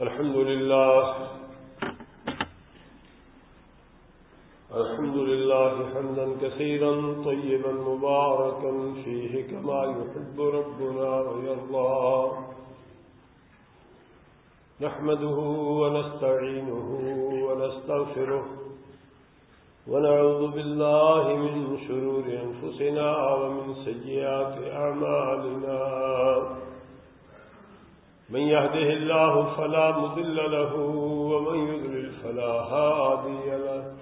الحمد لله الحمد لله حمدا كثيرا طيبا مباركا فيه كما يحب ربنا ويرضى. نحمده ونستعينه ونستغفره ونعوذ بالله من شرور أنفسنا ومن سيئات أعمالنا. من يهده الله فلا مضل له ومن يذلل فلا هادي له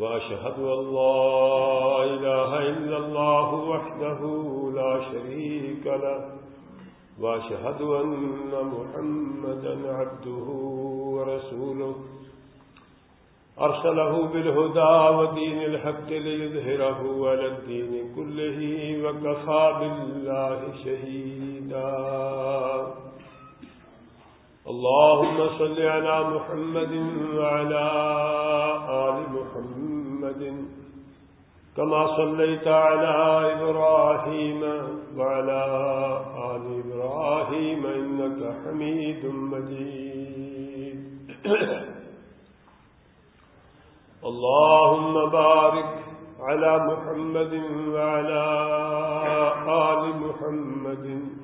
وأشهد أن لا إله إلا الله وحده لا شريك له وأشهد أن محمدا عبده ورسوله أرسله بالهدى ودين الحق ليظهره على الدين كله وكفى بالله شهيدا اللهم صل على محمد وعلى آل محمد كما صليت على إبراهيم وعلى آل إبراهيم إنك حميد مجيد. اللهم بارك على محمد وعلى آل محمد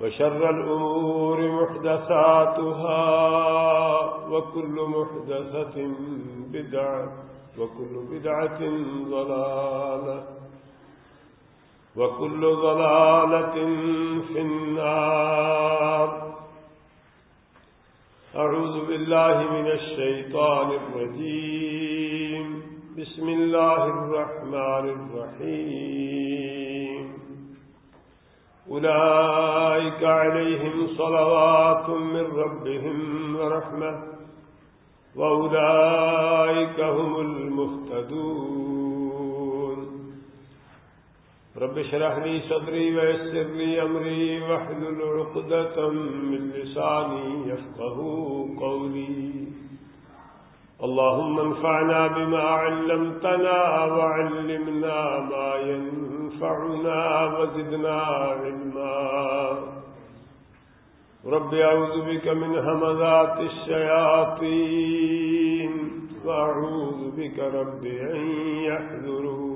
وشر الأمور محدثاتها وكل محدثة بدعة وكل بدعة ضلالة وكل ضلالة في النار. أعوذ بالله من الشيطان الرجيم. بسم الله الرحمن الرحيم. أولئك عليهم صلوات من ربهم ورحمة، وأولئك هم المهتدون. رب شرح لي صدري ويسر لي أمري وحل العقدة من لساني يفقه قولي. اللهم انفعنا بما علمتنا وعلمنا ما ينفعنا. وزدنا علما. رب أعوذ بك من همذات الشياطين وأعوذ بك رب أن يحذرون.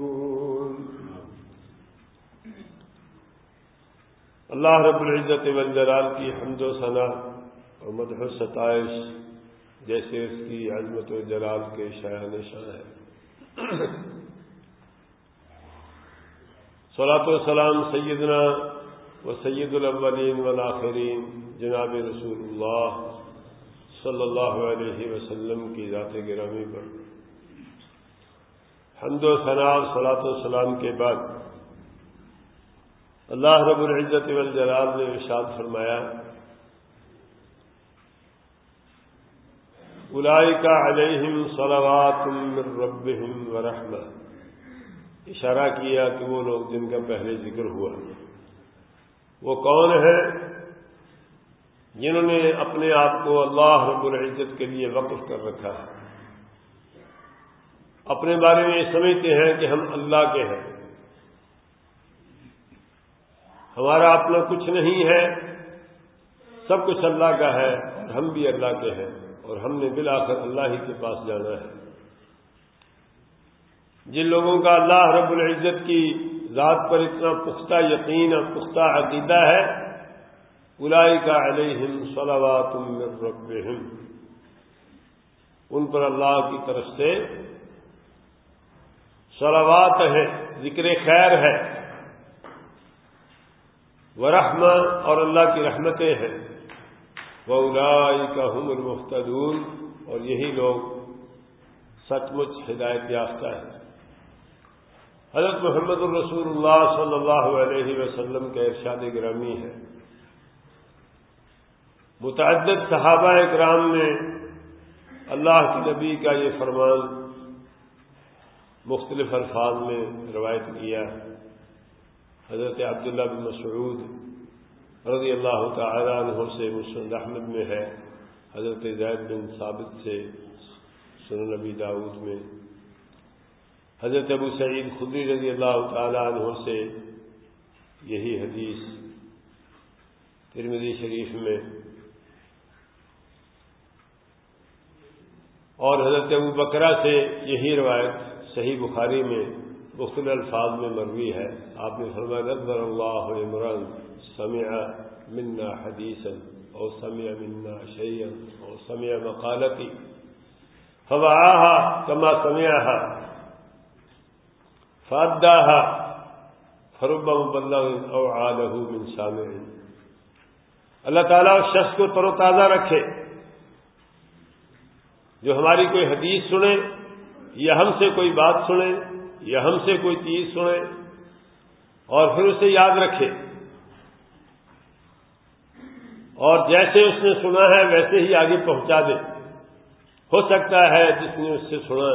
اللہ رب العزت والجلال کی حمد و ثنا اور مدح ستائش جیسے اس کی عظمت و جلال کے شاعن شاہ ہے۔ صلاۃ والسلام سیدنا و سید الاولین والآخرین جناب رسول اللہ صلی اللہ علیہ وسلم کی ذات گرامی پر۔ حمد و ثناء صلاۃ والسلام کے بعد اللہ رب العزت والجلال نے ارشاد فرمایا کا علیہم صلوات من ربهم ورحمہ اشارہ کیا کہ وہ لوگ جن کا پہلے ذکر ہوا وہ کون ہیں؟ جنہوں نے اپنے آپ کو اللہ رب العزت کے لیے وقف کر رکھا ہے۔ اپنے بارے میں یہ سمجھتے ہیں کہ ہم اللہ کے ہیں۔ ہمارا اپنا کچھ نہیں ہے۔ سب کچھ اللہ کا ہے اور ہم بھی اللہ کے ہیں اور ہم نے بلا کر اللہ ہی کے پاس جانا ہے۔ جن لوگوں کا اللہ رب العزت کی ذات پر اتنا پختہ یقین اور پختہ عقیدہ ہے الائی کا علیہم صلوات رب ان پر اللہ کی طرف سے صلوات ہے ذکر خیر ہے۔ ورحمہ اور اللہ کی رحمتیں ہیں۔ وہ کا ہم المختدون اور یہی لوگ سچ مچ ہدایت یافتہ ہے حضرت محمد الرسول اللہ صلی اللہ علیہ وسلم کا ارشاد گرامی ہے۔ متعدد صحابہ اکرام نے اللہ کے نبی کا یہ فرمان مختلف الفاظ میں روایت کیا۔ حضرت عبداللہ بن مسعود رضی اللہ تعالی عنہ سے مسلم احمد میں ہے۔ حضرت زید بن ثابت سے سن نبی داود میں۔ حضرت ابو سعید خدی رضی اللہ تعالی عنہ سے یہی حدیث ترمدی شریف میں۔ اور حضرت ابو بکرا سے یہی روایت صحیح بخاری میں مختلف الفاظ میں مروی ہے۔ آپ نے فرمایا نظر اللہ عمران سمع منا حدیث او سمع منا شیئا او سمع مقالتی۔ فوعاها كما سمعها۔ فاداها فرب مبلغ او عاله من سامع. اللہ تعالیٰ اس شخص کو تر و تازہ رکھے. جو ہماری کوئی حدیث سنے یا ہم سے کوئی بات سنے یا ہم سے کوئی چیز سنے اور پھر اسے یاد رکھے. اور جیسے اس نے سنا ہے ویسے ہی آگے پہنچا دے. ہو سکتا ہے جس نے اس سے سنا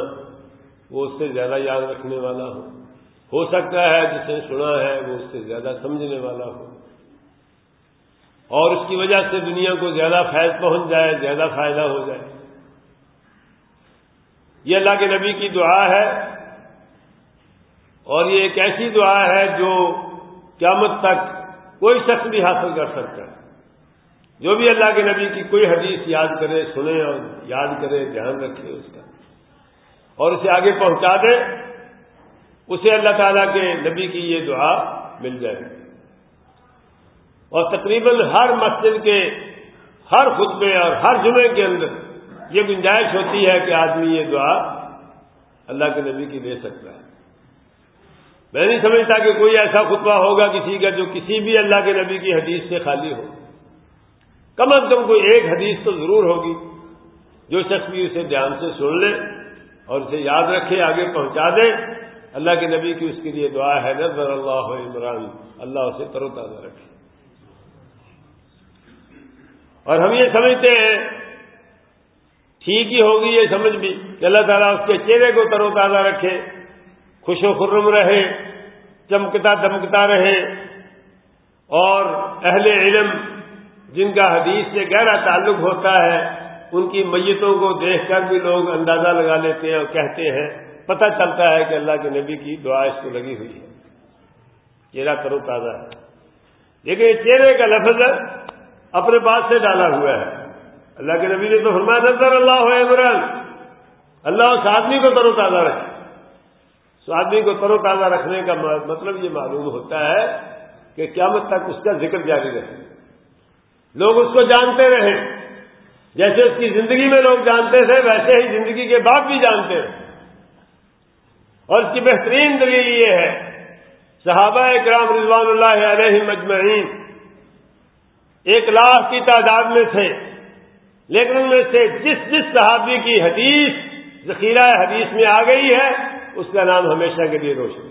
وہ اس سے زیادہ یاد رکھنے والا ہو. ہو سکتا ہے، جس نے سنا ہے، وہ اس سے زیادہ سمجھنے والا ہو۔ اور اس کی وجہ سے دنیا کو زیادہ فیض پہنچ جائے، زیادہ فائدہ ہو جائے۔ یہ اللہ کے نبی کی دعا ہے۔ اور یہ ایک ایسی دعا ہے جو قیامت تک کوئی شخص بھی حاصل کر سکتا۔ ہے جو بھی اللہ کے نبی کی کوئی حدیث یاد کرے، سنے اور یاد کرے، دھیان رکھے اس کا۔ اور اسے آگے پہنچا دے۔ اسے اللہ تعالیٰ کے نبی کی یہ دعا مل جائے۔ اور تقریباً ہر مسجد کے ہر خطبے اور ہر جمعے کے اندر یہ گنجائش ہوتی ہے کہ آدمی یہ دعا اللہ کے نبی کی دے سکتا ہے۔ میں نہیں سمجھتا کہ کوئی ایسا خطبہ ہوگا کسی کا جو کسی بھی اللہ کے نبی کی حدیث سے خالی ہو۔ کم از کم کوئی ایک حدیث تو ضرور ہوگی جو شخص بھی اسے دھیان سے سن لے اور اسے یاد رکھے، آگے پہنچا دے۔ اللہ کے نبی کی اس کے لیے دعا ہے، نظر اللہ عمران، اللہ اسے تر و تازہ رکھے۔ اور ہم یہ سمجھتے ہیں، ٹھیک ہی ہوگی یہ سمجھ بھی کہ اللہ تعالیٰ اس کے چہرے کو تر و تازہ رکھے، خوش و خرم رہے، چمکتا دمکتا رہے۔ اور اہل علم جن کا حدیث سے گہرا تعلق ہوتا ہے، ان کی میتوں کو دیکھ کر بھی لوگ اندازہ لگا لیتے ہیں اور کہتے ہیں پتہ چلتا ہے کہ اللہ کے نبی کی دعا اس کو لگی ہوئی ہے۔ چہرہ کرو تازہ ہے۔ لیکن چہرے کا لفظ اپنے پاس سے ڈالا ہوا ہے۔ اللہ کے نبی نے تو فرمایا، نظر اللہ ہو عمران اللہ اس آدمی کو ترو تازہ رکھے۔ اس آدمی کو ترو تازہ رکھنے کا مطلب یہ معلوم ہوتا ہے کہ قیامت تک اس کا ذکر جاری رہے۔ لوگ اس کو جانتے رہے۔ جیسے اس کی زندگی میں لوگ جانتے تھے، ویسے ہی زندگی کے بعد بھی جانتے رہے اور اس کی بہترین دلیل یہ ہے، صحابہ کرام رضوان اللہ علیہ مجمعین ایک لاکھ کی تعداد میں تھے، لیکن ان میں سے جس جس صحابی کی حدیث، ذخیرہ حدیث میں آ گئی ہے، اس کا نام ہمیشہ کے لیے روشن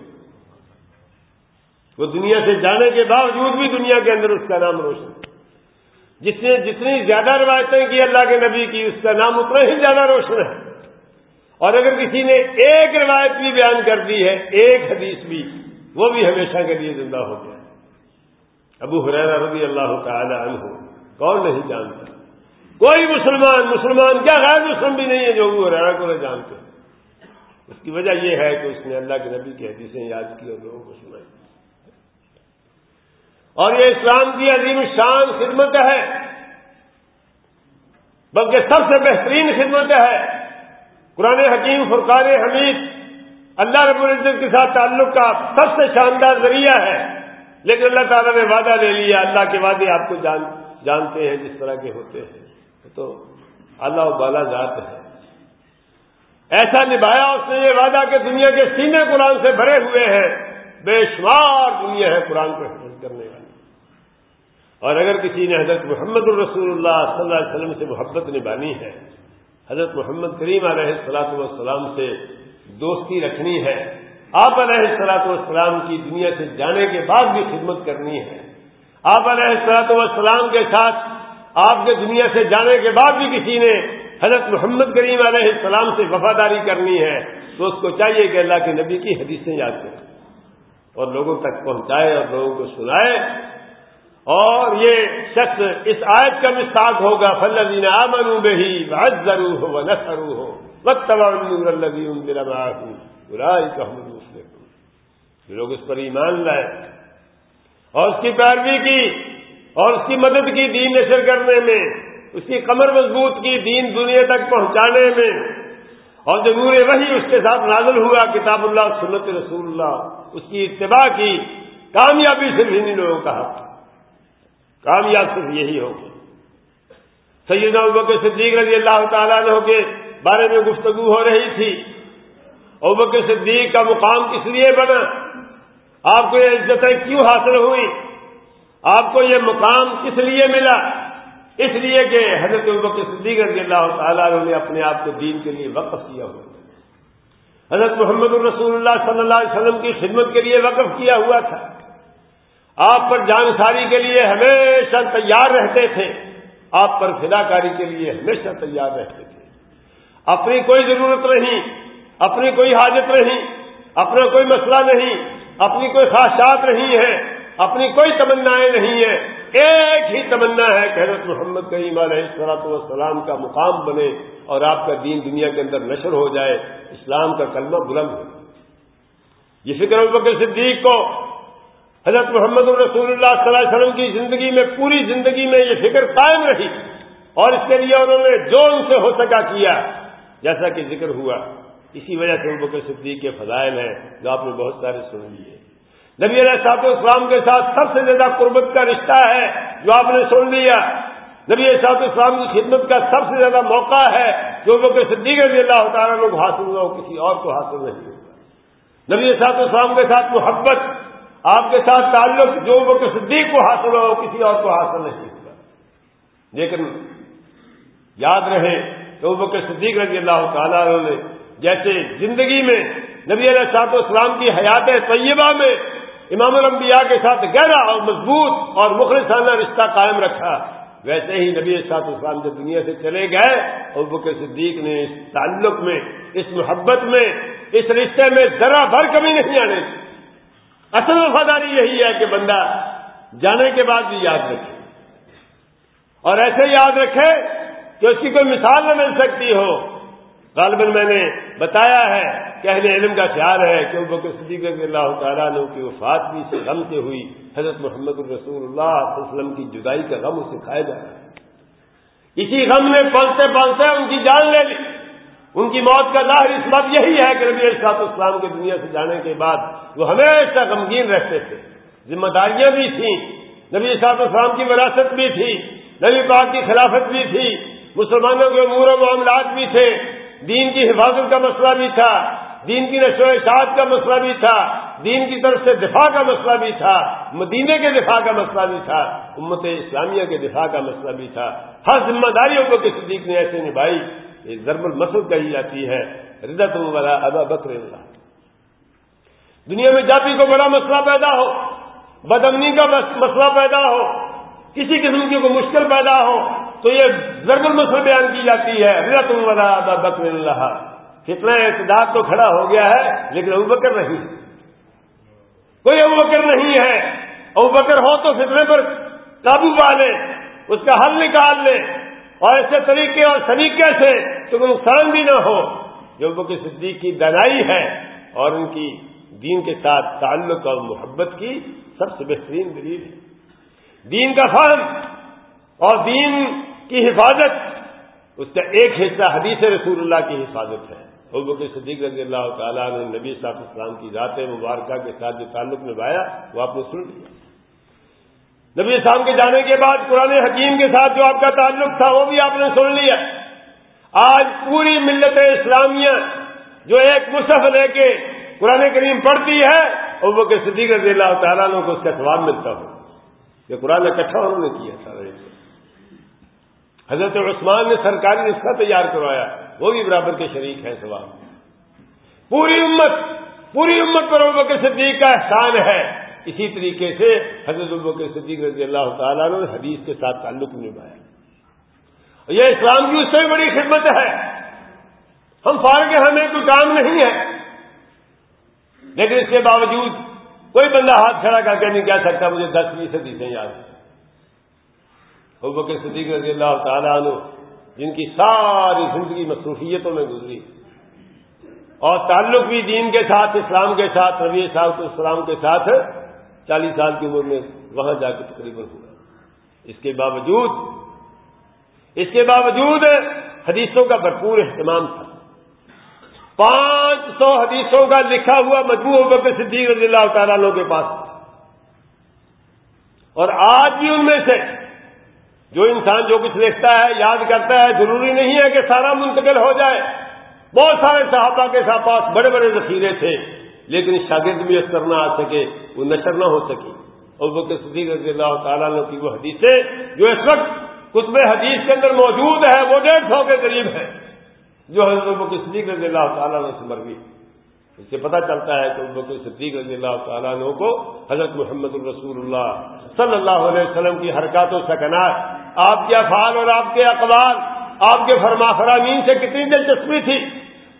وہ دنیا سے جانے کے باوجود بھی دنیا کے اندر اس کا نام روشن جس نے جتنی زیادہ روایتیں کی اللہ کے نبی کی، اس کا نام اتنا ہی زیادہ روشن ہے۔ اور اگر کسی نے ایک روایت بھی بیان کر دی ہے، ایک حدیث بھی، وہ بھی ہمیشہ کے لیے زندہ ہو گیا۔ ابو حریر رضی اللہ تعالی عنہ کون نہیں جانتا؟ کوئی مسلمان مسلمان کیا غیر مسلم بھی نہیں ہے جو ابو حریرا کو نہیں جانتے؟ اس کی وجہ یہ ہے کہ اس نے اللہ کے نبی کی حدیثیں یاد کی اور لوگوں کو سنائی۔ اور یہ اسلام کی عظیم شان خدمت ہے، بلکہ سب سے بہترین خدمت ہے۔ قرآن حکیم، فرقان حمید، اللہ رب العزت کے ساتھ تعلق کا سب سے شاندار ذریعہ ہے۔ لیکن اللہ تعالیٰ نے وعدہ لے لیا، اللہ کے وعدے آپ کو جان جانتے ہیں، جس طرح کے ہوتے ہیں۔ تو اللہ بالا ذات ہے۔ ایسا نبھایا اس نے یہ وعدہ کہ دنیا کے سینے قرآن سے بھرے ہوئے ہیں۔ بے شمار دنیا ہے قرآن کو حفظ کرنے والی۔ اور اگر کسی نے حضرت محمد الرسول اللہ صلی اللہ علیہ وسلم سے محبت نبھانی ہے حضرت محمد کریم علیہ السلاط والسلام سے دوستی رکھنی ہے۔ آپ علیہ السلاط والسلام کی دنیا سے جانے کے بعد بھی خدمت کرنی ہے۔ آپ علیہ السلاط والسلام کے ساتھ آپ کے دنیا سے جانے کے بعد بھی کسی نے حضرت محمد کریم علیہ السلام سے وفاداری کرنی ہے تو اس کو چاہیے کہ اللہ کے نبی کی حدیثیں یاد کرے اور لوگوں تک پہنچائے اور لوگوں کو سنائے اور یہ شخص اس آیت کا مستاق ہوگا فلین آمن بہی بہت ضرور ہو نہ کرو ہو وقت برائی کا لوگ اس پر ایمان لائے اور اس کی پیروی کی اور اس کی مدد کی دین نشر کرنے میں، اس کی کمر مضبوط کی دین دنیا تک پہنچانے میں، اور جو نور وہی اس کے ساتھ نازل ہوا، کتاب اللہ، سنت رسول اللہ، اس کی اتباع کی، کامیابی صرف انہیں لوگوں کا حق۔ کامیاب صرف یہی ہوگی۔ سیدنا ابکر صدیق رضی اللہ تعالیٰ نے کے بارے میں گفتگو ہو رہی تھی۔ ابکر صدیق کا مقام کس لیے بنا؟ آپ کو یہ عزتیں کیوں حاصل ہوئی؟ آپ کو یہ مقام کس لیے ملا؟ اس لیے کہ حضرت البک صدیق رضی اللہ تعالیٰ نے اپنے آپ کو دین کے لیے وقف کیا ہوا۔ حضرت محمد الرسول اللہ صلی اللہ علیہ وسلم کی خدمت کے لیے وقف کیا ہوا تھا۔ آپ پر جانساری کے لیے ہمیشہ تیار رہتے تھے، آپ پر فدا کاری کے لیے ہمیشہ تیار رہتے تھے۔ اپنی کوئی ضرورت نہیں، اپنی کوئی حاجت نہیں، اپنا کوئی مسئلہ نہیں، اپنی کوئی خواہشات نہیں ہے اپنی کوئی تمنا نہیں ہے ایک ہی تمنا ہے کہ حضرت محمد کریم علیہ السلاط والسلام کا مقام بنے اور آپ کا دین دنیا کے اندر نشر ہو جائے، اسلام کا کلمہ بلند ہو۔ یہ فکر البکر صدیق کو حضرت محمد الرسول اللہ صلی اللہ علیہ وسلم کی زندگی میں، پوری زندگی میں یہ فکر قائم رہی اور اس کے لیے انہوں نے جو ان سے ہو سکا کیا، جیسا کہ ذکر ہوا۔ اسی وجہ سے البکر صدیق کے فضائل ہیں جو آپ نے بہت سارے سن لیے۔ نبی علیہ صاحب اسلام کے ساتھ سب سے زیادہ قربت کا رشتہ ہے جو آپ نے سن لیا۔ نبی صاحب اسلام کی خدمت کا سب سے زیادہ موقع ہے جو لوگ صدیق رضی اللہ تعالیٰ لوگ حاصل ہو کسی اور کو حاصل نہیں ہوگا نبی صاحب اسلام کے ساتھ محبت آپ کے ساتھ تعلق جو لوگ صدیق کو حاصل ہو کسی اور کو حاصل نہیں ہوگا لیکن یاد رہے تو وہ صدیق رضی اللہ تعالیٰ نے جیسے زندگی میں نبی علیہ صاحب اسلام کی حیات طیبہ میں امام الانبیاء کے ساتھ گہرا اور مضبوط اور مخلصانہ رشتہ قائم رکھا، ویسے ہی نبی سات اسلام جب دنیا سے چلے گئے اور بک صدیق نے اس تعلق میں، اس محبت میں، اس رشتے میں ذرا بھر کمی نہیں آنے اصل وفاداری یہی ہے کہ بندہ جانے کے بعد بھی یاد رکھے۔ اور ایسے یاد رکھے کہ اس کی کوئی مثال نہ مل سکتی ہو۔ غالباً میں نے بتایا ہے کہ اہل علم کا خیال ہے کہ بکر صدیق رضی اللہ تعالیٰ نے کی وفات بھی سے غم سے ہوئی۔ حضرت محمد الرسول اللہ علیہ وسلم کی جدائی کا غم اسے کھایا جا رہا ہے۔ اسی غم میں پلتے پلتے ان کی جان لے لی۔ ان کی موت کا ظاہر اس بات یہی ہے کہ نبی ارشاد اسلام کے دنیا سے جانے کے بعد وہ ہمیشہ غمگین رہتے تھے۔ ذمہ داریاں بھی تھیں، نبی ارشاد اسلام کی وراثت بھی تھی، نبی پاک کی خلافت بھی تھی، مسلمانوں کے امور و معاملات بھی تھے، دین کی حفاظت کا مسئلہ بھی تھا، دین کی نشو و اشاعت کا مسئلہ بھی تھا، دین کی طرف سے دفاع کا مسئلہ بھی تھا مدینے کے دفاع کا مسئلہ بھی تھا، امت اسلامیہ کے دفاع کا مسئلہ بھی تھا۔ ہر ذمہ داریوں کو کسی صدیق نے ایسے نبھائی۔ یہ ضرب المسد کہی جاتی ہے رضت والا ابا بکر اللہ۔ دنیا میں جاتی کو بڑا مسئلہ پیدا ہو، بدمنی کا مسئلہ پیدا ہو، کسی قسم کی کوئی مشکل پیدا ہو، تو یہ ضرب المسل بیان کی جاتی ہے رضت والا ابا بکر اللہ۔ کتنا اعتداد تو کھڑا ہو گیا ہے، لیکن ابو بکر نہیں۔ کوئی ابو بکر نہیں ہے۔ ابو بکر ہو تو فتنے پر قابو پا لے، اس کا حل نکال لے۔ اور ایسے طریقے اور سلیقے سے تو نقصان بھی نہ ہو۔ جو بکر صدیق کی دنائی ہے اور ان کی دین کے ساتھ تعلق اور محبت کی سب سے بہترین دلیل ہے۔ دین کا فہم اور دین کی حفاظت، اس کا ایک حصہ حدیث رسول اللہ کی حفاظت ہے۔ بکر صدیق رضی اللہ تعالیٰ نے نبی صاحب اسلام کی ذات مبارکہ کے ساتھ جو تعلق نبھایا، وہ آپ نے سن لیا۔ نبی اسلام کے جانے کے بعد قرآن حکیم کے ساتھ جو آپ کا تعلق تھا وہ بھی آپ نے سن لیا۔ آج پوری ملت اسلامیہ جو ایک مصحف لے کے قرآن کریم پڑھتی ہے اور وہ کہ صدیق رضی اللہ تعالیٰ کو اس کا سواب ملتا ہو۔ یہ قرآن اکٹھا انہوں نے کیا تھا۔ حضرت عثمان نے سرکاری نسخہ تیار کروایا، وہ بھی برابر کے شریک ہیں سوال پوری امت پوری امت پر ابکر صدیق کا احسان ہے۔ اسی طریقے سے حضرت البکر صدیق رضی اللہ تعالیٰ نے حدیث کے ساتھ تعلق نبھایا۔ یہ اسلام کی اس سے بھی بڑی خدمت ہے۔ ہم فارغ ہمیں کوئی کام نہیں ہے۔ لیکن اس کے باوجود کوئی بندہ ہاتھ کھڑا کر کے نہیں کہہ سکتا، مجھے دس فیصد سے یاد ابو کے صدیق رضی اللہ تعالیٰ عنہ، جن کی ساری زندگی مصروفیتوں میں گزری۔ اور تعلق بھی دین کے ساتھ، اسلام کے ساتھ ربی صاحب اسلام کے ساتھ چالیس سال کی عمر میں وہاں جا کے تقریباً ہوا۔ اس کے باوجود، اس کے باوجود حدیثوں کا بھرپور اہتمام تھا۔ پانچ سو حدیثوں کا لکھا ہوا مجموع بکر صدیق رضی اللہ تعالیٰ کے پاس۔ اور آج بھی ان میں سے جو انسان جو کچھ لکھتا ہے، یاد کرتا ہے، ضروری نہیں ہے کہ سارا منتقل ہو جائے۔ بہت سارے صحابہ کے ساتھ پاس بڑے بڑے ذخیرے تھے۔ لیکن شاگرد بھی اس نہ آ سکے، وہ نشر نہ ہو سکی اور وہ صدیق رضی اللہ تعالیٰ کی وہ حدیثیں جو اس وقت کتب حدیث کے اندر موجود ہے وہ ڈیڑھ سو کے قریب ہے جو حضرت صدیق رضی اللہ تعالیٰ نے سے گئی اس سے پتہ چلتا ہے کہ بکر صدیق رضی اللہ تعالیٰ عنہ کو حضرت محمد الرسول اللہ صلی اللہ علیہ وسلم کی حرکات و سکنات، آپ کے افعال اور آپ کے اقبال آپ کے فرما فرامین سے کتنی دلچسپی تھی۔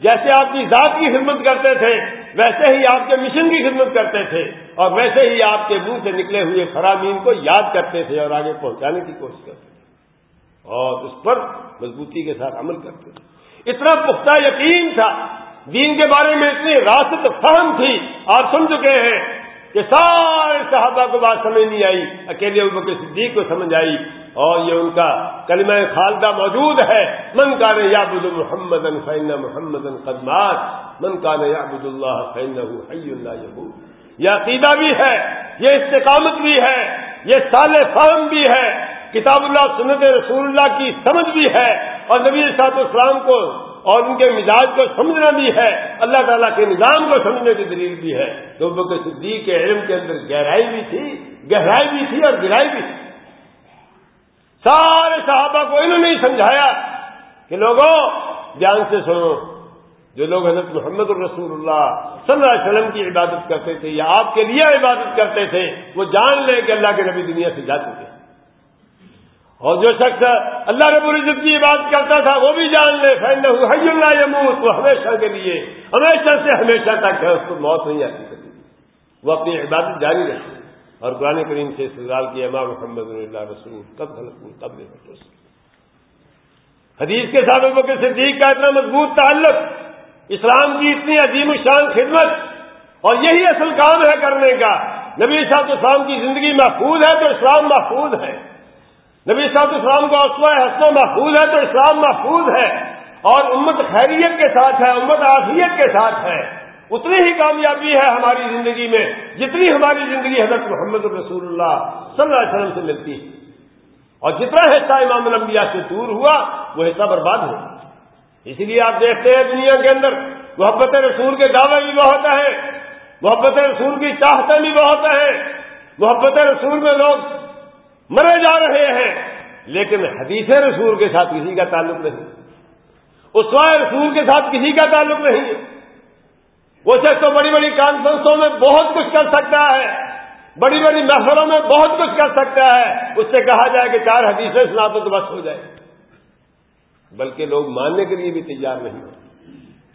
جیسے آپ کی ذات کی خدمت کرتے تھے ویسے ہی آپ کے مشن کی خدمت کرتے تھے اور ویسے ہی آپ کے منہ سے نکلے ہوئے فرامین کو یاد کرتے تھے اور آگے پہنچانے کی کوشش کرتے تھے اور اس پر مضبوطی کے ساتھ عمل کرتے تھے۔ اتنا پختہ یقین تھا۔ دین کے بارے میں اتنی راست فہم تھی۔ آپ سن چکے ہیں کہ سارے صحابہ کو بات سمجھ نہیں آئی، اکیلے ابو کے صدیق کو سمجھ آئی۔ اور یہ ان کا کلمہ خالدہ موجود ہے۔ من کا نے یا بد محمد فین محمد قدمات من کا نے یا بد اللہ فین حی اللہ یہ عقیدہ بھی ہے، یہ استقامت بھی ہے، یہ سال فہم بھی ہے۔ کتاب اللہ، سنت رسول اللہ کی سمجھ بھی ہے۔ اور نبی صاحب اسلام کو اور ان کے مزاج کو سمجھنا بھی ہے۔ اللہ تعالیٰ کے نظام کو سمجھنے کی دلیل بھی ہے۔ تو کے صدیق کے علم کے اندر گہرائی بھی تھی، گہرائی بھی تھی اور گہرائی بھی تھی۔ سارے صحابہ کو انہوں نے سمجھایا کہ لوگوں دھیان سے سنو، جو لوگ حضرت محمد الرسول اللہ صلی اللہ علیہ وسلم کی عبادت کرتے تھے یا آپ کے لیے عبادت کرتے تھے، وہ جان لیں کہ اللہ کے نبی دنیا سے جا چکے اور جو شخص اللہ رب العزت کی بات کرتا تھا، وہ بھی جان لے فین حی اللہ یموت وہ ہمیشہ کے لیے، ہمیشہ سے ہمیشہ تک ہے، اس کو موت نہیں آتی۔ کبھی وہ اپنی عبادت جاری رکھے۔ اور قرآن کریم سے استعمال کی امام محمد اللہ رسول، کب غلط کب نہیں حدیث کے ساتھ کے صدیق کا اتنا مضبوط تعلق، اسلام کی اتنی عظیم الشان خدمت، اور یہی اصل کام ہے کرنے کا۔ نبی صاحب اسلام کی زندگی محفوظ ہے تو اسلام محفوظ ہے۔ نبی صاحب اسلام کا اسما حسنا محفوظ ہے تو اسلام محفوظ ہے۔ اور امت خیریت کے ساتھ ہے، امت آفیت کے ساتھ ہے۔ اتنی ہی کامیابی ہے ہماری زندگی میں جتنی ہماری زندگی حضرت محمد رسول اللہ صلی اللہ علیہ وسلم سے ملتی ہے۔ اور جتنا حصہ امام الانبیاء سے دور ہوا، وہ حصہ برباد ہو۔ اسی لیے آپ دیکھتے ہیں دنیا کے اندر، محبت رسول کے دعوے بھی بہت ہیں، محبت رسول کی چاہتے بھی بہت ہیں۔ محبت رسول میں لوگ مرے جا رہے ہیں، لیکن حدیث رسول کے ساتھ کسی کا تعلق نہیں۔ اسوائے رسول کے ساتھ کسی کا تعلق نہیں ہے۔ وہ شخص تو بڑی بڑی کانفرنسوں میں بہت کچھ کر سکتا ہے۔ بڑی بڑی محفلوں میں بہت کچھ کر سکتا ہے۔ اس سے کہا جائے کہ چار حدیثیں سنا تو بس ہو جائے بلکہ لوگ ماننے کے لیے بھی تیار نہیں ہوتے۔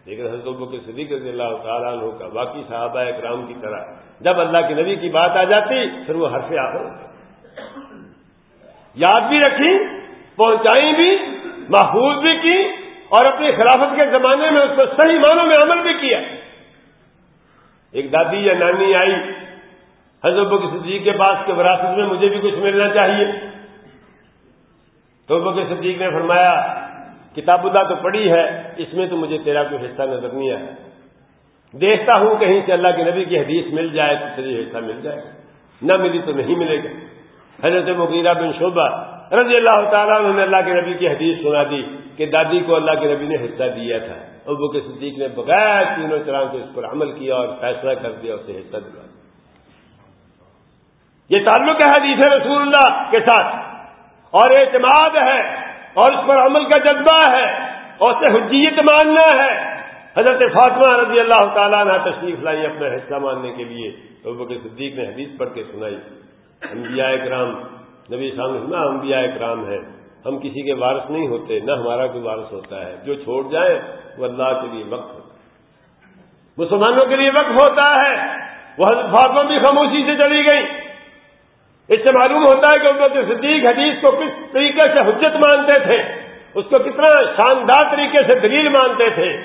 لیکن حضرتوں کے صدیق رضی اللہ تعالیٰ عنہ کا باقی صحابہ اکرام کی طرح جب اللہ کے نبی کی بات آ جاتی، پھر وہ حرف آخر ہوتے یاد بھی رکھی، پہنچائی بھی، محفوظ بھی کی اور اپنی خلافت کے زمانے میں اس کو صحیح معنوں میں عمل بھی کیا۔ ایک دادی یا نانی آئی، حضرت کی صدیق کے پاس کے وراثت میں مجھے بھی کچھ ملنا چاہیے۔ تو کے صدیق نے فرمایا، کتاب اللہ تو پڑھی ہے، اس میں تو مجھے تیرا کوئی حصہ نظر نہیں آیا۔ دیکھتا ہوں کہیں سے اللہ کے نبی کی حدیث مل جائے تو تجھے حصہ مل جائے نہ ملی تو نہیں ملے گا۔ حضرت مغیرہ بن شعبہ رضی اللہ تعالیٰ انہوں نے اللہ کے نبی کی حدیث سنا دی کہ دادی کو اللہ کے نبی نے حصہ دیا تھا۔ ابو کے صدیق نے بغیر تینوں طرح سے اس پر عمل کیا اور فیصلہ کر دیا اسے حصہ دیا۔ یہ تعلق ہے حدیث رسول اللہ کے ساتھ۔ اور اعتماد ہے اور اس پر عمل کا جذبہ ہے اور اسے حجیت ماننا ہے۔ حضرت فاطمہ رضی اللہ تعالیٰ نے تشریف لائی اپنا حصہ ماننے کے لیے۔ ابو کے صدیق نے حدیث پڑھ کے سنائی۔ انبیاء کرام نبی سامنے انبیاء کرام ہے ہم کسی کے وارث نہیں ہوتے، نہ ہمارا کوئی وارث ہوتا ہے۔ جو چھوڑ جائے، وہ اللہ کے لیے وقت ہوتا ہے۔ مسلمانوں کے لیے وقت ہوتا ہے۔ وہ فاطمہ بھی خاموشی سے چلی گئی۔ اس سے معلوم ہوتا ہے کہ ان کے صدیق حدیث کو کس طریقے سے حجت مانتے تھے، اس کو کتنا شاندار طریقے سے دلیل مانتے تھے۔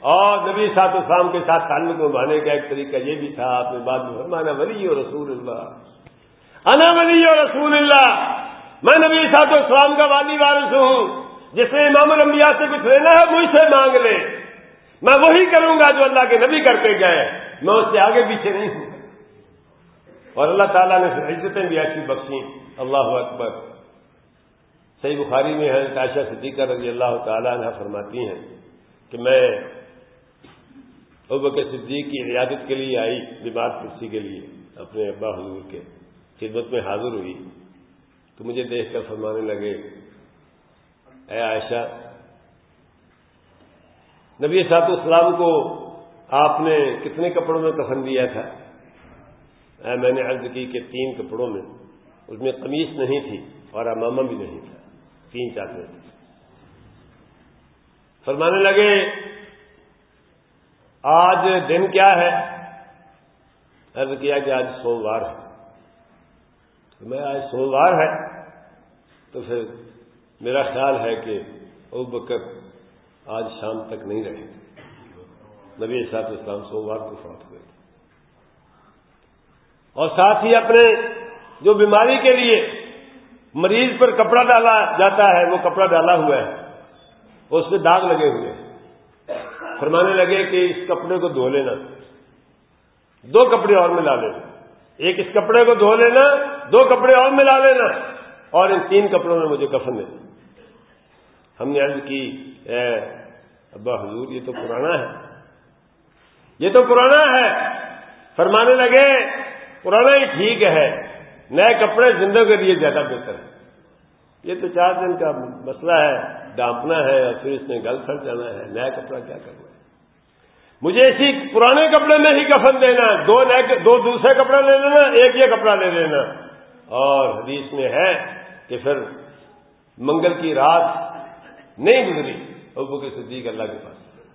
اور نبی سات اسلام کے ساتھ تعلق نبھانے کا ایک طریقہ یہ بھی تھا، آپ نے بعد میں فرمانا ولی و رسول اللہ انا ولی و رسول اللہ۔ میں نبی سات اسلام کا والی وارث ہوں۔ جس نے امام الانبیاء سے کچھ لینا ہے مجھ سے مانگ لے۔ میں وہی کروں گا جو اللہ کے نبی کرتے گئے۔ میں اس سے آگے پیچھے نہیں ہوں۔ اور اللہ تعالیٰ نے عزتیں بھی ایسی بخشی اللہ اکبر۔ صحیح بخاری میں ہے عائشہ صدیقہ رضی اللہ تعالیٰ نے فرماتی ہیں کہ میں ابو کے صدیق کی عیادت کے لیے آئی بیمار کرسی کے لیے، اپنے ابا حضور کے خدمت میں حاضر ہوئی۔ تو مجھے دیکھ کر فرمانے لگے، اے عائشہ، نبی سات اسلام کو آپ نے کتنے کپڑوں میں کفن دیا تھا؟ اے میں نے عرض کی کہ تین کپڑوں میں، اس میں قمیص نہیں تھی اور امامہ بھی نہیں تھا، تین چادریں تھے فرمانے لگے، آج دن کیا ہے؟ عرض کیا کہ آج سوموار ہے۔ میں، آج سوموار ہے۔ تو پھر میرا خیال ہے کہ او بکر آج شام تک نہیں رہے نبی صاحب اسلام سوموار کو فوت ہوئے اور ساتھ ہی اپنے جو بیماری کے لیے مریض پر کپڑا ڈالا جاتا ہے، وہ کپڑا ڈالا ہوا ہے۔ اس پہ داغ لگے ہوئے فرمانے لگے کہ اس کپڑے کو دھو لینا۔ دو کپڑے اور ملا لینا۔ ایک اس کپڑے کو دھو لینا، دو کپڑے اور ملا لینا۔ اور ان تین کپڑوں میں مجھے کفن دے ہم نے عرض کی، اے ابا حضور، یہ تو پرانا ہے۔ یہ تو پرانا ہے۔ فرمانے لگے، پرانا ہی ٹھیک ہے۔ نئے کپڑے زندہ کے لیے زیادہ بہتر ہے۔ یہ تو چار دن کا مسئلہ ہے، ڈانپنا ہے اور پھر اس میں گل پھر جانا ہے۔ نیا کپڑا کیا کرنا ہے؟ مجھے اسی پرانے کپڑے میں ہی کفن دینا، دو نئے، دو دوسرے کپڑے لے لینا، ایک یہ کپڑا لے لینا۔ اور حدیث میں ہے کہ پھر منگل کی رات نہیں گزری۔ ابو کے صدیق اللہ کے پاس۔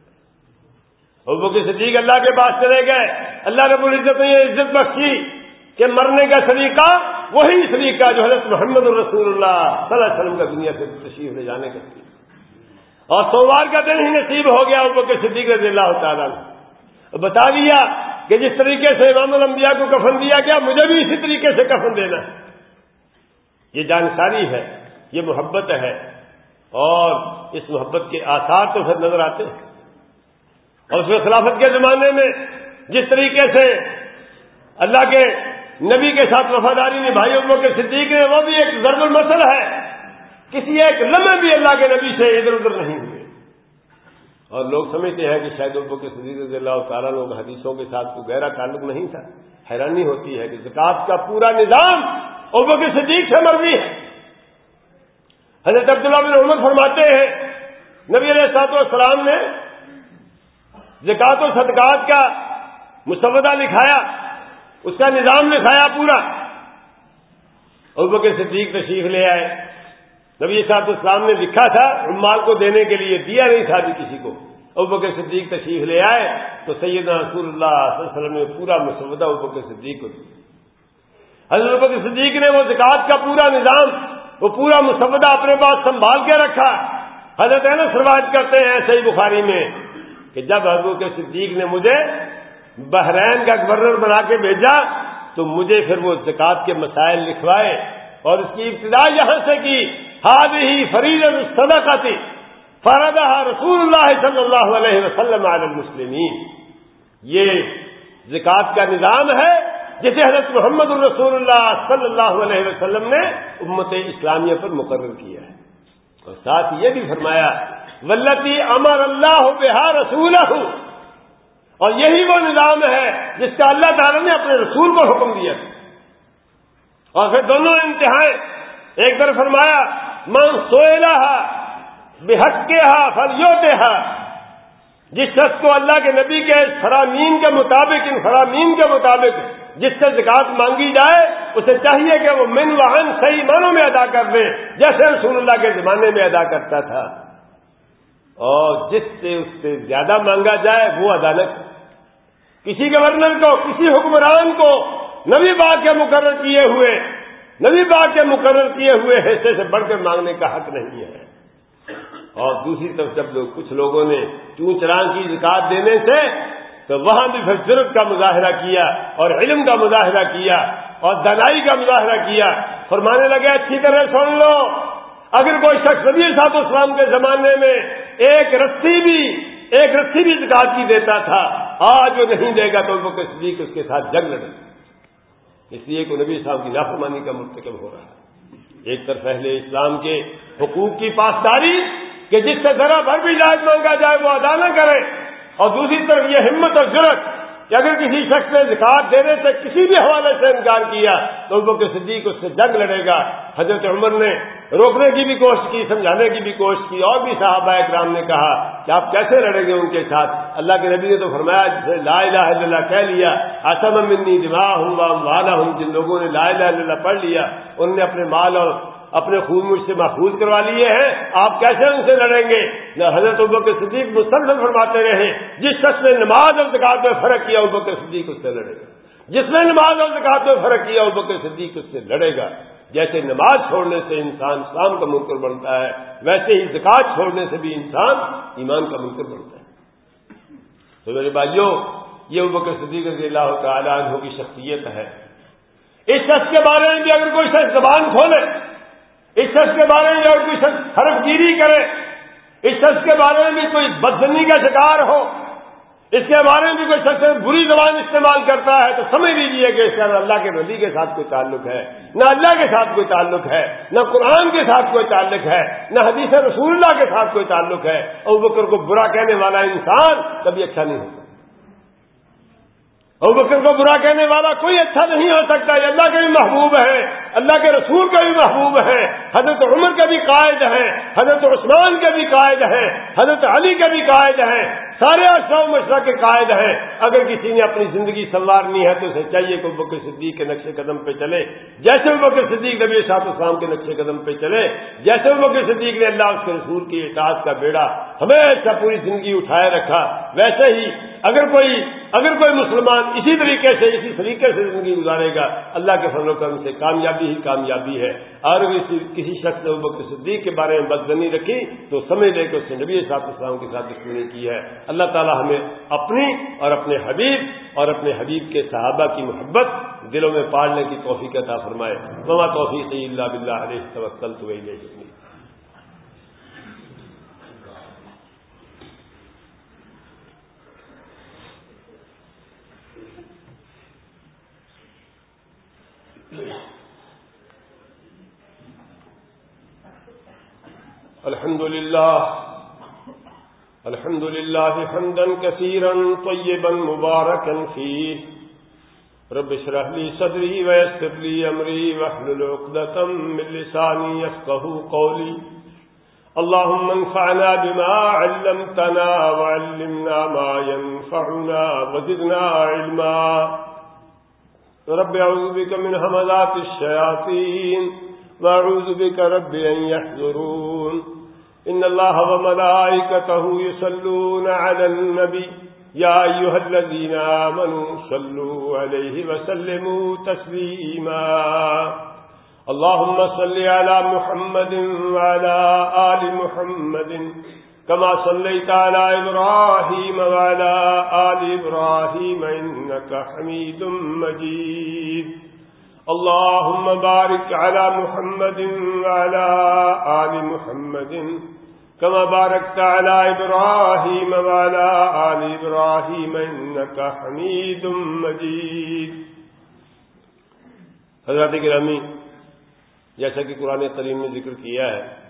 ابو کے صدیق اللہ کے پاس چلے گئے۔ اللہ رب العزت نے یہ عزت بخشی کہ مرنے کا سلیقہ، وہی سلیقہ جو حضرت محمد الرسول اللہ صلی اللہ علیہ وسلم کا دنیا سے تشریف لے جانے کا۔ اور سوموار کا دن ہی نصیب ہو گیا ابو کے صدیق رضی اللہ تعالیٰ نے بتا دیا کہ جس طریقے سے امام الانبیاء کو کفن دیا گیا، مجھے بھی اسی طریقے سے کفن دینا۔ ہے یہ جانکاری ہے، یہ محبت ہے، اور اس محبت کے آثار تو پھر نظر آتے ہیں۔ اور اس میں خلافت کے زمانے میں جس طریقے سے اللہ کے نبی کے ساتھ وفاداری نبھائی ابو کے صدیق نے، وہ بھی ایک ضرب المسل ہے۔ کسی ایک لمحے بھی اللہ کے نبی سے ادھر ادھر نہیں ہوئے۔ اور لوگ سمجھتے ہیں کہ شاید ابو کے صدیق رضی اللہ تعالیٰ لوگ حدیثوں کے ساتھ کوئی گہرا تعلق نہیں تھا۔ حیرانی ہوتی ہے کہ زکات کا پورا نظام ابو کے صدیق سے مرضی ہے۔ حضرت عبداللہ بن محمد فرماتے ہیں، نبی علیہ صاحب السلام نے زکات و صدقات کا مسودہ لکھایا، اس کا نظام لکھایا پورا۔ ابو کے صدیق تشریف لے آئے۔ نبی صاحب اسلام نے لکھا تھا، مال کو دینے کے لیے دیا نہیں تھا ابھی کسی کو۔ ابو کے صدیق تشریف لے آئے تو سیدنا رسول اللہ صلی اللہ علیہ وسلم نے پورا مسودہ ابو کے صدیق کو دیا۔ حضرت ابو کے صدیق نے وہ زکات کا پورا نظام، وہ پورا مسودہ اپنے پاس سنبھال کے رکھا۔ حضرت ہے نا کرتے ہیں صحیح بخاری میں کہ جب حضرت کے صدیق نے مجھے بحرین کا گورنر بنا کے بھیجا، تو مجھے پھر وہ زکات کے مسائل لکھوائے اور اس کی ابتدا یہاں سے کی۔ ہاد ہی فرید الصدا کا تھی فردا رسول اللہ صلی اللہ علیہ وسلم المسلمین۔ یہ زکات کا نظام ہے۔ جسے حضرت محمد الرسول اللہ صلی اللہ علیہ وسلم نے امت اسلامیہ پر مقرر کیا ہے۔ اور ساتھ یہ بھی فرمایا ولتی امر اللہ بہار رسول اور یہی وہ نظام ہے جس کا اللہ تعالی نے اپنے رسول کو حکم دیا۔ اور پھر دونوں انتہائیں، ایک طرف فرمایا، من سوئے بے کے ہا فلیوتے ہا جس شخص کو اللہ کے نبی کے فرامین کے مطابق، ان فرامین کے مطابق جس سے زکات مانگی جائے، اسے چاہیے کہ وہ من وہن صحیح معنوں میں ادا کر دے، جیسے رسول اللہ کے زمانے میں ادا کرتا تھا۔ اور جس سے اس سے زیادہ مانگا جائے، وہ ادا نہ کسی گورنر کو، کسی حکمران کو نبی باغ کے مقرر کیے ہوئے، نبی باغ کے مقرر کیے ہوئے حصے سے بڑھ کر مانگنے کا حق نہیں ہے۔ اور دوسری طرف جب لوگ، کچھ لوگوں نے چون چران کی زکات دینے سے تو وہاں بھی پھر ضرورت کا مظاہرہ کیا اور علم کا مظاہرہ کیا اور دلائی کا مظاہرہ کیا۔ فرمانے لگے، اچھی طرح سن لو۔ اگر کوئی شخص نبی صاحب اسلام کے زمانے میں ایک رسی بھی، ایک رسی بھی زکات کی دیتا تھا، آج وہ نہیں دے گا تو وہ صدیق اس کے ساتھ جنگ لڑے۔ اس لیے کہ نبی صاحب کی نافرمانی کا مرتکب ہو رہا ہے۔ ایک طرف پہلے اسلام کے حقوق کی پاسداری، کہ جس سے ذرا بھر بھی علاج مانگا جائے، وہ ادا نہ کرے۔ اور دوسری طرف یہ ہمت اور ضرورت کہ اگر کسی شخص نے زکات دینے سے کسی بھی حوالے سے انکار کیا تو ان کے صدیق اس سے جنگ لڑے گا۔ حضرت عمر نے روکنے کی بھی کوشش کی، سمجھانے کی بھی کوشش کی، اور بھی صحابہ اکرام نے کہا کہ آپ کیسے لڑیں گے ان کے ساتھ؟ اللہ کے نبی نے تو فرمایا، جسے لا الہ الا اللہ کہہ لیا آسم منی دماغ ہوں والا ہوں جن لوگوں نے لا الہ الا اللہ پڑھ لیا، ان نے اپنے مال اور اپنے خون مجھ سے محفوظ کروا لیے ہیں۔ آپ کیسے ان سے لڑیں گے؟ نہ حضرت ابو کے صدیق مسلسل فرماتے رہے۔ جس شخص نے نماز اور زکات میں فرق کیا، ابو صدیق اس سے لڑے گا۔ جس نے نماز اور زکات میں فرق کیا، ابو صدیق اس سے لڑے گا۔ جیسے نماز چھوڑنے سے انسان اسلام کا منکر بنتا ہے، ویسے ہی زکات چھوڑنے سے بھی انسان ایمان کا منکر بنتا ہے۔ تو میرے بھائیوں یہ ابو کے صدیق رضی اللہ تعالیٰ عنہ کی شخصیت ہے۔ اس شخص کے بارے میں بھی اگر کوئی شخص زبان کھولے اس شخص کے بارے میں اور کوئی شخص حرف گیری کرے، اس شخص کے بارے میں بھی کوئی بدزنی کا شکار ہو، اس کے بارے میں بھی کوئی شخص بری زبان استعمال کرتا ہے، تو سمجھ لیجیے کہ اس کا اللہ کے نبی کے ساتھ کوئی تعلق ہے، نہ اللہ کے ساتھ کوئی تعلق ہے، نہ قرآن کے ساتھ کوئی تعلق ہے، نہ حدیث رسول اللہ کے ساتھ کوئی تعلق ہے۔ اور بکر کو برا کہنے والا انسان کبھی اچھا نہیں ہوتا۔ اور بکر کو برا کہنے والا کوئی اچھا نہیں ہو سکتا، یہ اللہ کے بھی محبوب ہے، اللہ کے رسول کا بھی محبوب ہے، حضرت عمر کا بھی قائد ہے، حضرت عثمان کے بھی قائد ہے، حضرت علی کے بھی قائد ہے، سارے اشرا مشرق کے قائد ہیں۔ اگر کسی نے اپنی زندگی سنوارنی ہے تو اسے چاہیے کہ بکر صدیق کے نقشے قدم پہ چلے۔ جیسے وہ بکر صدیق نبی صاحب اسلام کے نقشے قدم پہ چلے، جیسے وہ بکر صدیق نے اللہ اس کے رسول کی اطاعت کا بیڑا ہمیشہ پوری زندگی اٹھائے رکھا، ویسے ہی اگر کوئی اگر کوئی مسلمان اسی طریقے سے اسی طریقے سے زندگی گزارے گا، اللہ کے فضل و کرم سے کامیابی ہی کامیابی ہے۔ اور کسی شخص نے بکر صدیق کے بارے میں بدزنی رکھی تو سمجھ لے کہ اس نے نبی صاحب اسلام کے ساتھ دشمنی کی ہے۔ اللہ تعالیٰ ہمیں اپنی اور اپنے حبیب اور اپنے حبیب کے صحابہ کی محبت دلوں میں پالنے کی توفیق عطا فرمائے۔ وما توفیق اللہ بلّہ علیہ توکل تو الحمد لله الحمد لله حمدا كثيرا طيبا مباركا فيه رب اشرح لي صدري ويسر لي أمري واحلل عقدة من لساني يفقه قولي اللهم انفعنا بما علمتنا وعلمنا ما ينفعنا وزدنا علما۔ رب أعوذ بك من همذات الشياطين وأعوذ بك رب أن يحذرون إن الله وملائكته يصلون على النبي يا أيها الذين آمنوا صلوا عليه وسلموا تسليما اللهم صل على محمد وعلى آل محمد. كما صليت على إبراهيم وعلى آل إبراهيم إنك حميد مجيد. اللهم بارك على محمد وعلى آل محمد كما باركت على إبراهيم وعلى آل إبراهيم إنك حميد مجيد. حضرت گرامی جیسا کہ قرآن کریم نے ذکر کیا ہے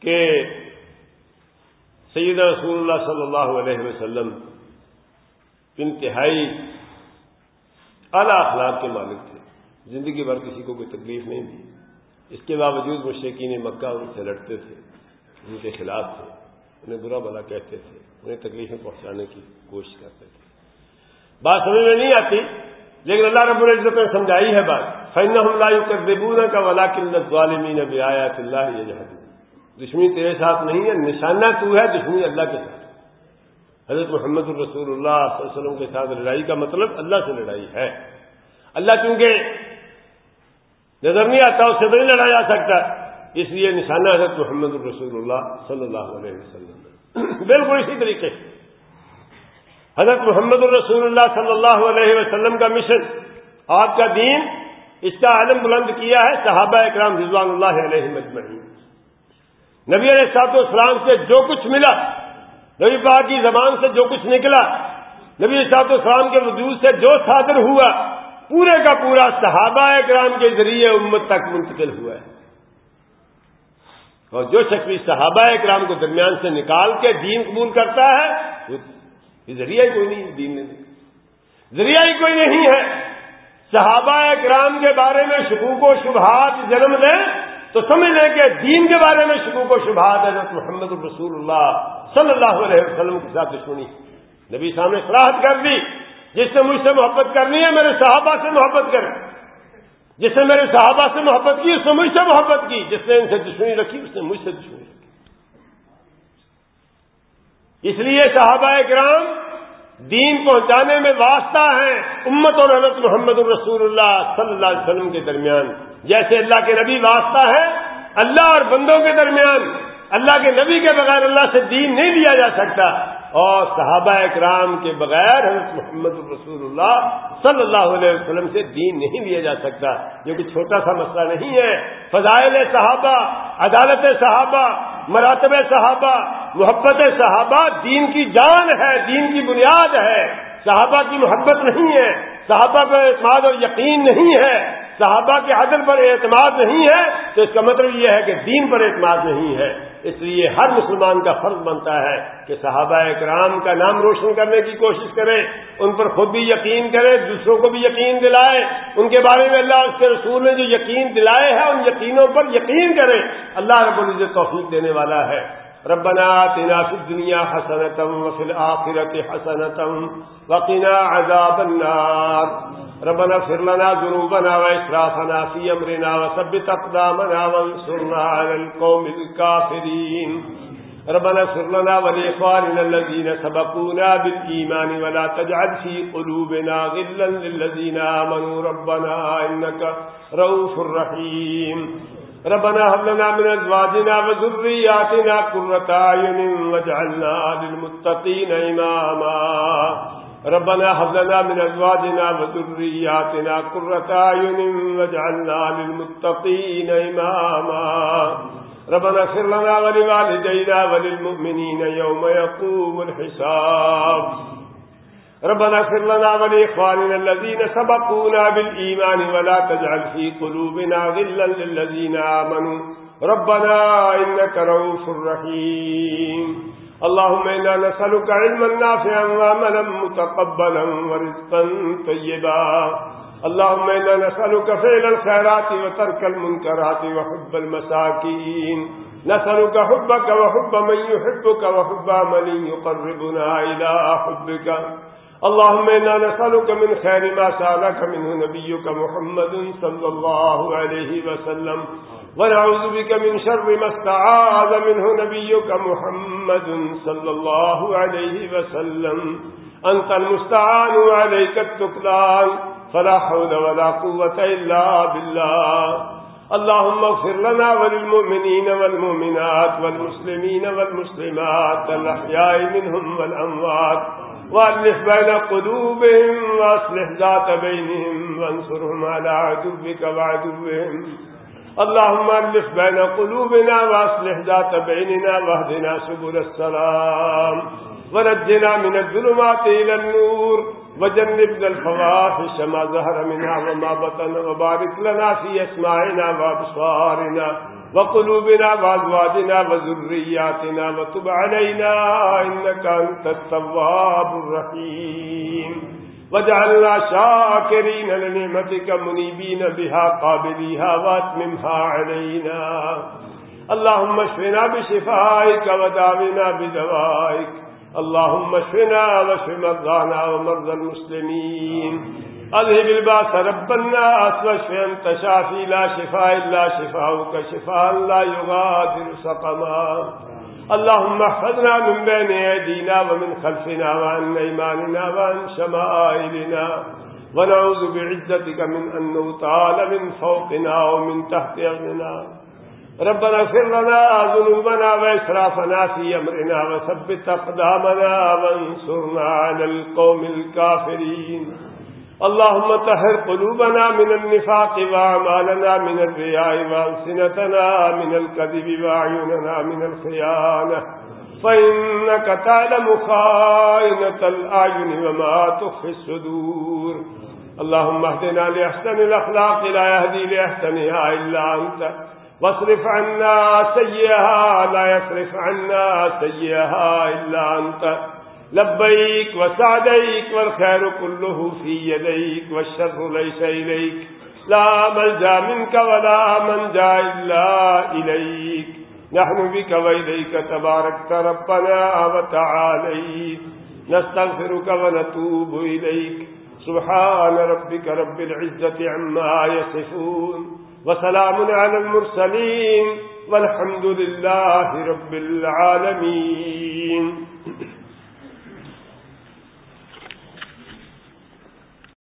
کہ سیدہ رسول اللہ صلی اللہ علیہ وسلم انتہائی اعلی اخلاق کے مالک تھے۔ زندگی بھر کسی کو کوئی تکلیف نہیں دی۔ اس کے باوجود مشرقین مکہ ان سے لڑتے تھے، ان کے خلاف تھے، انہیں برا بلا کہتے تھے، انہیں تکلیفیں پہنچانے کی کوشش کرتے تھے۔ بات سمجھ میں نہیں آتی، لیکن اللہ رب العزت نے سمجھائی ہے بات۔ فن اللہ کر دیبون کا ولا قلت ظالمین اب آیات اللہ یہ جہاں دشمنی تیرے ساتھ نہیں ہے، نشانہ تو ہے دشمنی اللہ کے ساتھ۔ حضرت محمد الرسول اللہ صلی اللہ علیہ وسلم کے ساتھ لڑائی کا مطلب اللہ سے لڑائی ہے۔ اللہ چونکہ نظر نہیں آتا، اس سے نہیں لڑا جا سکتا اس لیے نشانہ حضرت محمد الرسول اللہ صلی اللہ علیہ وسلم بالکل اسی طریقے سے۔ حضرت محمد الرسول اللہ صلی اللہ علیہ وسلم کا مشن، آپ کا دین، اس کا عالم بلند کیا ہے صحابہ اکرام رضوان اللہ علیہ مجمعین نبی علیہ صاحب اسلام سے جو کچھ ملا، نبی پاک کی زبان سے جو کچھ نکلا، نبی صاحب اسلام کے وجود سے جو صادر ہوا، پورے کا پورا صحابہ اکرام کے ذریعے امت تک منتقل ہوا ہے۔ اور جو شخص صحابہ اکرام کو درمیان سے نکال کے دین قبول کرتا ہے ذریعہ ہی کوئی نہیں، دین نے ذریعہ ہی کوئی نہیں ہے۔ صحابہ اکرام کے بارے میں شکوک و شبہات جنم دیں تو سمجھ لیں کہ دین کے بارے میں شکوک و شبہات حضرت محمد الرسول اللہ صلی اللہ علیہ وسلم کے ساتھ دشمنی نبی سامنے صلاحت کر دی، جس سے مجھ سے محبت کرنی ہے، میرے صحابہ سے محبت کریں۔ جس نے میرے صحابہ سے محبت کی، اس نے مجھ سے محبت کی۔ جس نے ان سے دشمنی رکھی، اس نے مجھ سے دشمنی رکھی۔ اس لیے صحابہ کرام دین پہنچانے میں واسطہ ہیں۔ امت اور حضرت محمد الرسول اللہ صلی اللہ علیہ وسلم کے درمیان۔ جیسے اللہ کے نبی واسطہ ہے، اللہ اور بندوں کے درمیان، اللہ کے نبی کے بغیر اللہ سے دین نہیں دیا جا سکتا۔ اور صحابہ اکرام کے بغیر حضرت محمد الرسول اللہ صلی اللہ علیہ وسلم سے دین نہیں لیا جا سکتا۔ جو کہ چھوٹا سا مسئلہ نہیں ہے۔ فضائل صحابہ، عدالت صحابہ، مراتب صحابہ، محبت صحابہ دین کی جان ہے، دین کی بنیاد ہے۔ صحابہ کی محبت نہیں ہے۔ صحابہ کا اعتماد اور یقین نہیں ہے۔ صحابہ کے عدل پر اعتماد نہیں ہے تو اس کا مطلب یہ ہے کہ دین پر اعتماد نہیں ہے۔ اس لیے ہر مسلمان کا فرض بنتا ہے کہ صحابہ اکرام کا نام روشن کرنے کی کوشش کرے، ان پر خود بھی یقین کرے، دوسروں کو بھی یقین دلائے۔ ان کے بارے میں اللہ اس کے رسول نے جو یقین دلائے ہیں، ان یقینوں پر یقین کرے۔ اللہ رب العزت توفیق دینے والا ہے۔ ربنا آتنا في الدنيا حسنة وفي الآخرة حسنة وقنا عذاب النار. ربنا اغفر لنا ذنوبنا وإسرافنا في أمرنا وثبت أقدامنا وانصرنا على القوم الكافرين. ربنا اغفر لنا ولإخواننا الذين سبقونا بالإيمان ولا تجعل في قلوبنا غلا للذين آمنوا. ربنا إنك روف رحيم. ربنا هب لنا من ازواجنا وذرياتنا قرة اعين واجعلنا للمتقين اماما ربنا هب لنا من ازواجنا وذرياتنا قرة اعين واجعلنا للمتقين اماما ربنا اغفر لنا ولوالدينا وللمؤمنين يوم يقوم الحساب. ربنا اغفر لنا ولإخواننا الذين سبقونا بالإيمان ولا تجعل في قلوبنا غلا للذين آمنوا. ربنا إنك روف رحيم. اللهم إنا نسألك علما نافعا وعملا متقبلا ورزقا طيبا. اللهم إنا نسألك فعل الخيرات وترك المنكرات وحب المساكين. نسألك حبك وحب من يحبك وحب عمل يقربنا إلى حبك. اللهم إنا نسألك من خير ما سألك منه نبيك محمد صلى الله عليه وسلم. ونعوذ بك من شر ما استعاذ منه نبيك محمد صلى الله عليه وسلم. أنت المستعان وعليك التكلان فلا حول ولا قوة إلا بالله. اللهم اغفر لنا وللمؤمنين والمؤمنات والمسلمين والمسلمات الأحياء منهم والأموات. وألف بين قلوبهم وأصلح ذات بينهم وانصرهم على عدوك وعدوهم. اللهم ألف بين قلوبنا وأصلح ذات بيننا واهدنا سبل السلام. ونجنا من الظلمات إلى النور. وجنبنا الفواحش ما ظهر منها وما بطن وبارك لنا في أسماعنا وأبصارنا. وقلوبنا وأزواجنا وذرياتنا وتب علينا إنك أنت التواب الرحيم. وجعلنا شاكرين لنعمتك منيبين بها قابليها واتممها علينا. اللهم اشفنا بشفائك وداونا بدوائك. اللهم اشفنا واشف مرضانا ومرضى المسلمين. اذهب الباس رب الناس واشف انت شافي لا شفاء الا شفاؤك شفاء لا يغادر سقما. اللهم احفظنا من بين ايدينا ومن خلفنا وعن ايماننا وعن شمائلنا. ونعوذ بعزتك من ان نطال من فوقنا ومن تحت اغننا ربنا اغفر لنا ذنوبنا واسرافنا في امرنا وثبت اقدامنا وانصرنا على القوم الكافرين. اللهم طهر قلوبنا من النفاق وأعمالنا من الرياء وألسنتنا من الكذب وأعيننا من الخيانة. فإنك تعلم خائنة الأعين وما تخفي الصدور. اللهم اهدنا لأحسن الأخلاق، لا يهدي لأحسنها إلا أنت. واصرف عنا سيئها، لا يصرف عنا سيئها إلا أنت. لبيك وسعديك والخير كله في يديك والشر ليس إليك لا ملجا منك ولا منجا إلا إليك نحن بك وإليك تباركت ربنا وتعاليك نستغفرك ونتوب إليك سبحان ربك رب العزة عما يصفون وسلام على المرسلين والحمد لله رب العالمين